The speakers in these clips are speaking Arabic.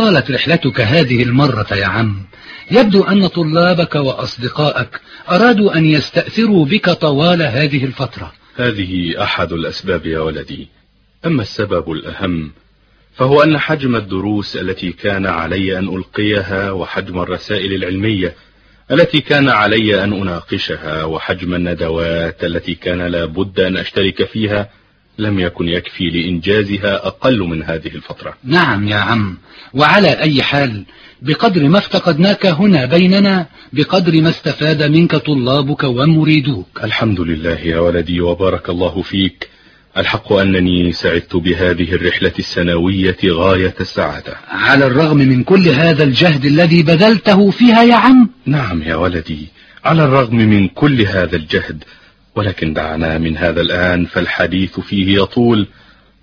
طالت رحلتك هذه المرة يا عم. يبدو أن طلابك وأصدقائك أرادوا أن يستأثروا بك طوال هذه الفترة. هذه أحد الأسباب يا ولدي. أما السبب الأهم فهو أن حجم الدروس التي كان علي أن ألقيها وحجم الرسائل العلمية التي كان علي أن أناقشها وحجم الندوات التي كان لابد أن أشترك فيها لم يكن يكفي لإنجازها أقل من هذه الفترة. نعم يا عم. وعلى أي حال بقدر ما افتقدناك هنا بيننا بقدر ما استفاد منك طلابك ومريدوك. الحمد لله يا ولدي وبارك الله فيك. الحق أنني سعدت بهذه الرحلة السنوية غاية السعادة. على الرغم من كل هذا الجهد الذي بذلته فيها يا عم؟ نعم يا ولدي على الرغم من كل هذا الجهد ولكن دعنا من هذا الآن فالحديث فيه يطول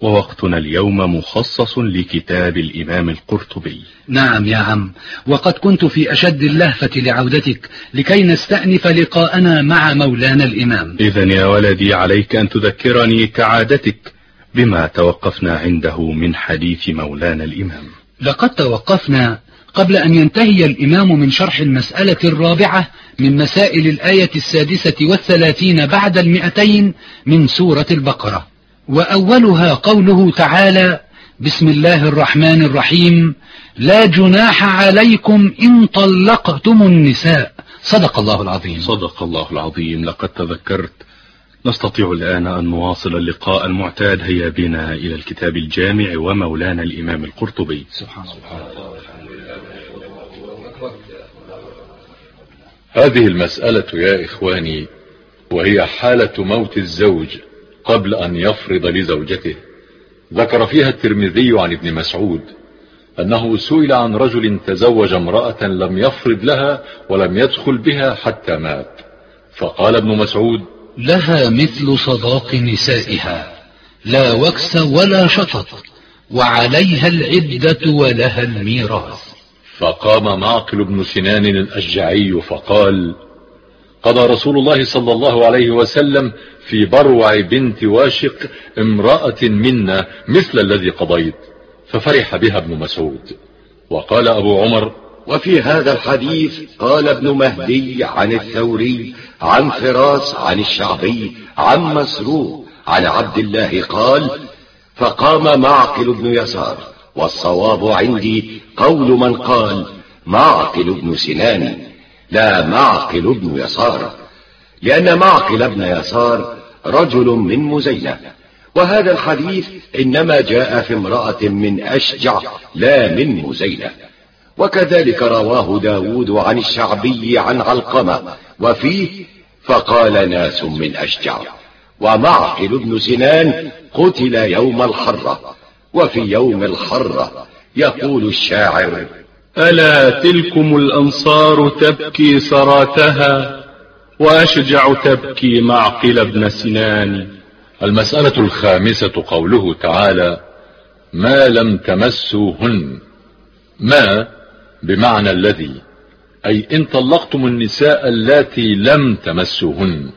ووقتنا اليوم مخصص لكتاب الإمام القرطبي. نعم يا عم وقد كنت في أشد اللهفة لعودتك لكي نستأنف لقاءنا مع مولانا الإمام. إذا يا ولدي عليك أن تذكرني كعادتك بما توقفنا عنده من حديث مولانا الإمام. لقد توقفنا قبل أن ينتهي الإمام من شرح المسألة الرابعة من مسائل الآية السادسة والثلاثين بعد المئتين من سورة البقرة. وأولها قوله تعالى بسم الله الرحمن الرحيم لا جناح عليكم إن طلقتم النساء. صدق الله العظيم. صدق الله العظيم. لقد تذكرت. نستطيع الآن أن نواصل اللقاء المعتاد. هيا بنا إلى الكتاب الجامع ومولانا الإمام القرطبي. سبحان الله. هذه المسألة يا إخواني وهي حالة موت الزوج قبل أن يفرض لزوجته. ذكر فيها الترمذي عن ابن مسعود أنه سئل عن رجل تزوج امرأة لم يفرض لها ولم يدخل بها حتى مات. فقال ابن مسعود لها مثل صداق نسائها لا وكس ولا شطط وعليها العدة ولها الميراث. فقام معقل بن سنان الأشجعي فقال قضى رسول الله صلى الله عليه وسلم في بروع بنت واشق امرأة منا مثل الذي قضيت ففرح بها ابن مسعود. وقال أبو عمر وفي هذا الحديث قال ابن مهدي عن الثوري عن فراس عن الشعبي عن مسروق عن عبد الله قال فقام معقل بن يسار والصواب عندي قول من قال معقل بن سنان. لا معقل بن يسار. لأن معقل بن يسار رجل من مزينة. وهذا الحديث إنما جاء في امرأة من أشجع لا من مزينة. وكذلك رواه داود عن الشعبي عن علقمة. وفيه فقال ناس من أشجع. ومعقل بن سنان قتل يوم الحرة. وفي يوم الحرة يقول الشاعر ألا تلكم الأنصار تبكي سراتها وأشجع تبكي معقل ابن سنان. المسألة الخامسة قوله تعالى ما لم تمسوهن ما بمعنى الذي أي إن طلقتم النساء اللاتي لم تمسوهن.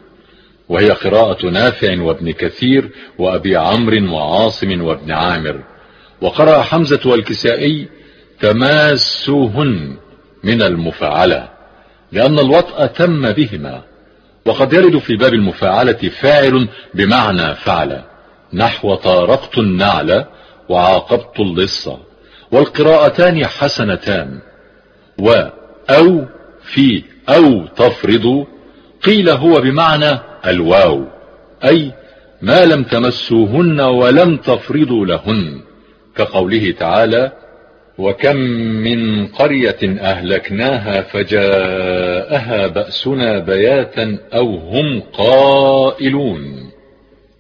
وهي قراءة نافع وابن كثير وأبي عمرو وعاصم وابن عامر. وقرأ حمزة والكسائي تماسوهن من المفاعلة لأن الوطأ تم بهما وقد يرد في باب المفاعلة فاعل بمعنى فعل نحو طارقت النعل وعاقبت اللصة والقراءتان حسنتان و أو في أو تفرض قيل هو بمعنى الواو أي ما لم تمسوهن ولم تفرضوا لهن. كقوله تعالى وكم من قرية أهلكناها فجاءها بأسنا بياتا أو هم قائلون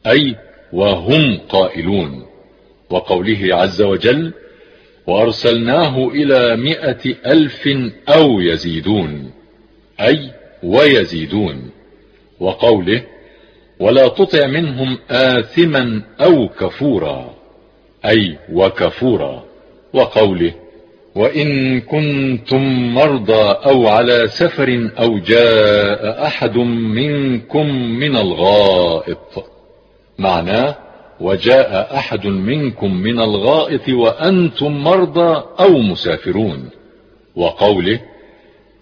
أي وهم قائلون وقوله عز وجل وأرسلناه إلى مئة ألف أو يزيدون أي ويزيدون وقوله ولا تطع منهم آثما أو كفورا أي وكفورا وقوله وإن كنتم مرضى أو على سفر أو جاء أحد منكم من الغائط. معناه وجاء أحد منكم من الغائط وأنتم مرضى أو مسافرون. وقوله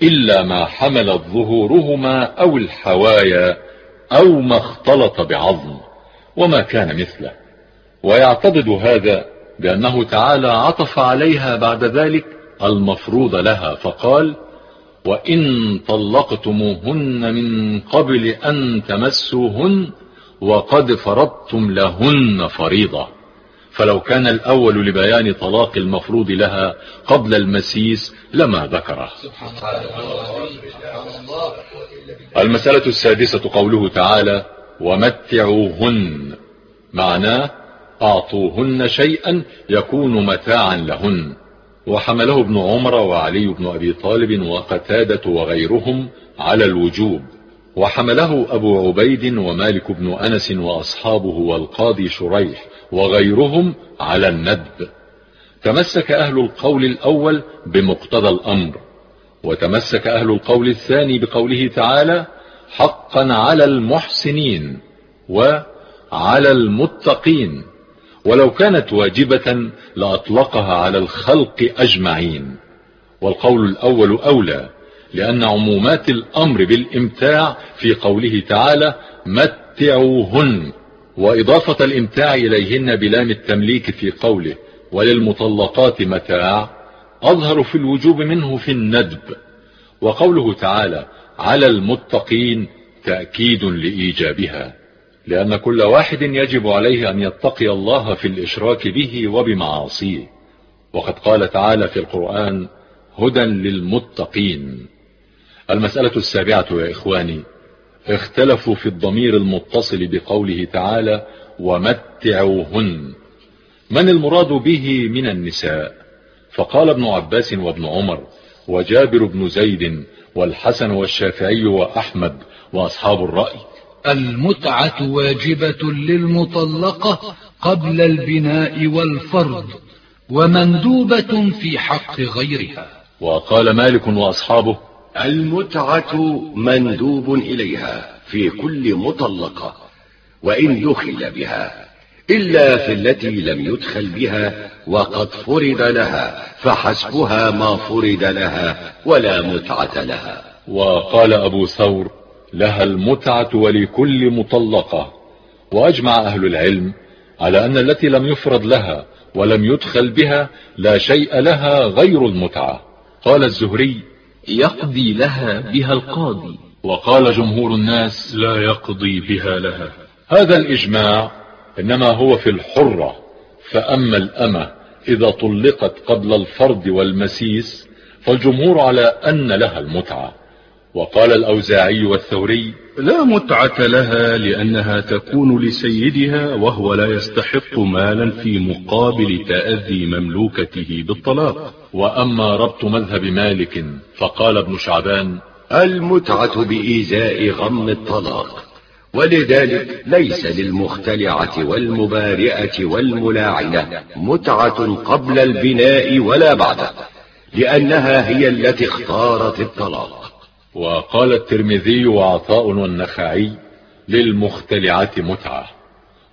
إلا ما حملت ظهورهما أو الحوايا أو ما اختلط بعظم وما كان مثله. ويعتضد هذا بأنه تعالى عطف عليها بعد ذلك المفروض لها فقال وإن طلقتموهن من قبل أن تمسوهن وقد فرضتم لهن فريضة. فلو كان الأول لبيان طلاق المفروض لها قبل المسيس لما ذكره. المسألة السادسة قوله تعالى ومتعوهن. معناه أعطوهن شيئا يكون متاعا لهن. وحمله ابن عمر وعلي بن أبي طالب وقتادة وغيرهم على الوجوب. وحمله أبو عبيد ومالك بن أنس وأصحابه والقاضي شريح وغيرهم على الندب. تمسك أهل القول الأول بمقتضى الأمر وتمسك أهل القول الثاني بقوله تعالى حقا على المحسنين وعلى المتقين. ولو كانت واجبة لأطلقها على الخلق أجمعين. والقول الأول أولى لأن عمومات الأمر بالإمتاع في قوله تعالى متعوهن وإضافة الإمتاع إليهن بلام التمليك في قوله وللمطلقات متاع أظهر في الوجوب منه في الندب. وقوله تعالى على المتقين تأكيد لإيجابها لأن كل واحد يجب عليه أن يتقي الله في الإشراك به وبمعاصيه. وقد قال تعالى في القرآن هدى للمتقين المسألة السابعة يا إخواني اختلفوا في الضمير المتصل بقوله تعالى ومتعوهن من المراد به من النساء؟ فقال ابن عباس وابن عمر وجابر بن زيد والحسن والشافعي وأحمد وأصحاب الرأي المتعة واجبة للمطلقة قبل البناء والفرض ومندوبة في حق غيرها. وقال مالك وأصحابه المتعة مندوب إليها في كل مطلقة وإن دخل بها إلا في التي لم يدخل بها وقد فرض لها فحسبها ما فرض لها ولا متعة لها. وقال أبو ثور لها المتعة ولكل مطلقة. وأجمع أهل العلم على أن التي لم يفرض لها ولم يدخل بها لا شيء لها غير المتعة. قال الزهري يقضي لها بها القاضي. وقال جمهور الناس لا يقضي بها لها. هذا الإجماع إنما هو في الحرة. فأما الأمة إذا طلقت قبل الفرض والمسيس فالجمهور على أن لها المتعة. وقال الأوزاعي والثوري لا متعة لها لأنها تكون لسيدها وهو لا يستحق مالا في مقابل تأذي مملوكته بالطلاق. وأما ربط مذهب مالك فقال ابن شعبان المتعة بإيزاء غم الطلاق ولذلك ليس للمختلعة والمبارئة والملاعنة متعة قبل البناء ولا بعده لأنها هي التي اختارت الطلاق. وقال الترمذي وعطاء والنخعي للمختلعة متعة.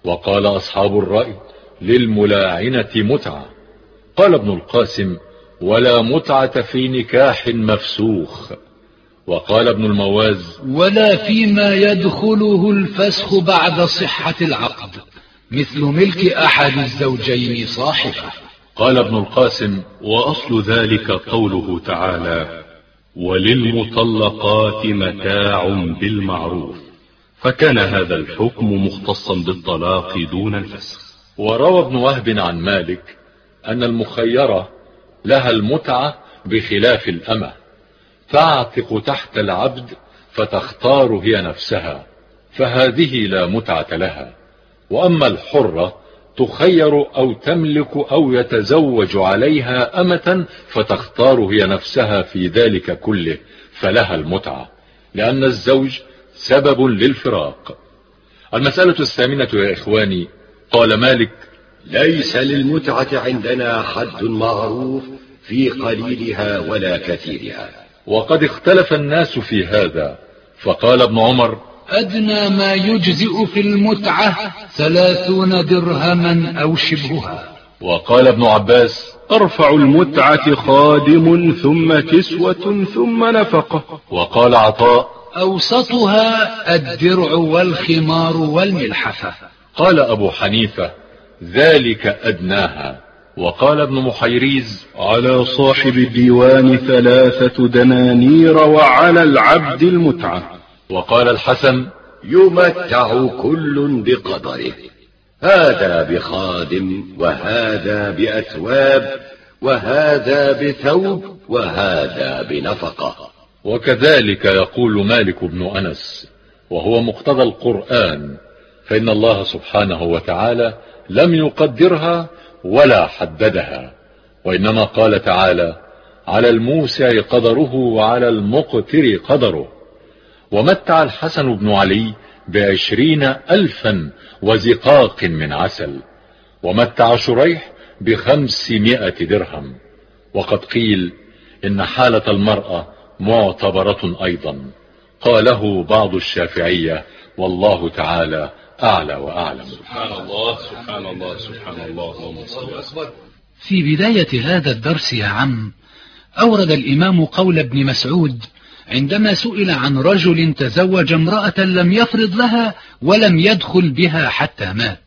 وقال أصحاب الرأي للملاعنة متعة. قال ابن القاسم ولا متعة في نكاح مفسوخ. وقال ابن المواز ولا فيما يدخله الفسخ بعد صحة العقد مثل ملك أحد الزوجين صاحبه. قال ابن القاسم وأصل ذلك قوله تعالى وللمطلقات متاع بالمعروف فكان هذا الحكم مختصا بالطلاق دون الفسخ. وروى ابن وهب عن مالك أن المخيرة لها المتعة بخلاف الأمة تعتق تحت العبد فتختار هي نفسها فهذه لا متعة لها. وأما الحرة تخير أو تملك أو يتزوج عليها أمة فتختار هي نفسها في ذلك كله فلها المتعة لأن الزوج سبب للفراق. المسألة الثامنة يا إخواني قال مالك ليس للمتعة عندنا حد معروف في قليلها ولا كثيرها. وقد اختلف الناس في هذا فقال ابن عمر أدنى ما يجزئ في المتعة ثلاثون درهما أو شبهها. وقال ابن عباس أرفع المتعة خادم ثم كسوة ثم نفقة وقال عطاء أوسطها الدرع والخمار والملحفة. قال أبو حنيفة ذلك أدناها. وقال ابن محيريز على صاحب الديوان ثلاثة دنانير وعلى العبد المتعة. وقال الحسن يمتع كل بقدره. هذا بخادم وهذا بأثواب وهذا بثوب وهذا بنفقة. وكذلك يقول مالك بن أنس وهو مقتضى القرآن فإن الله سبحانه وتعالى لم يقدرها ولا حددها. وإنما قال تعالى على الموسى قدره وعلى المقتر قدره. ومتع الحسن بن علي بعشرين ألفا وزقاق من عسل ومتع شريح بخمسمائة درهم. وقد قيل إن حالة المرأة معتبرة أيضا. قاله بعض الشافعية والله تعالى أعلى وأعلم. سبحان الله سبحان الله سبحان الله في بداية هذا الدرس يا عم أورد الإمام قول ابن مسعود عندما سئل عن رجل تزوج امرأة لم يفرض لها ولم يدخل بها حتى مات.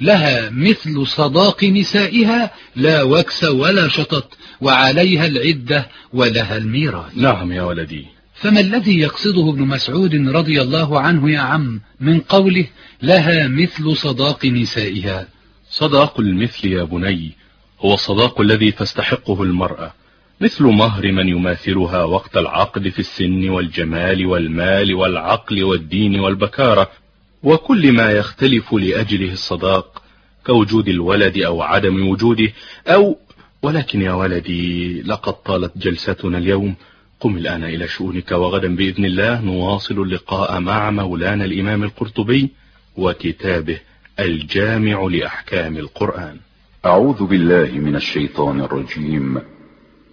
لها مثل صداق نسائها لا وكس ولا شطط وعليها العدة ولها الميراث. نعم يا ولدي. فما الذي يقصده ابن مسعود رضي الله عنه يا عم من قوله لها مثل صداق نسائها؟ صداق المثل يا بني هو الصداق الذي تستحقه المرأة. مثل مهر من يماثلها وقت العقد في السن والجمال والمال والعقل والدين والبكارة وكل ما يختلف لأجله الصداق كوجود الولد أو عدم وجوده أو ولكن يا ولدي لقد طالت جلستنا اليوم. قم الآن إلى شؤونك وغدا بإذن الله نواصل اللقاء مع مولانا الإمام القرطبي وكتابه الجامع لأحكام القرآن. أعوذ بالله من الشيطان الرجيم.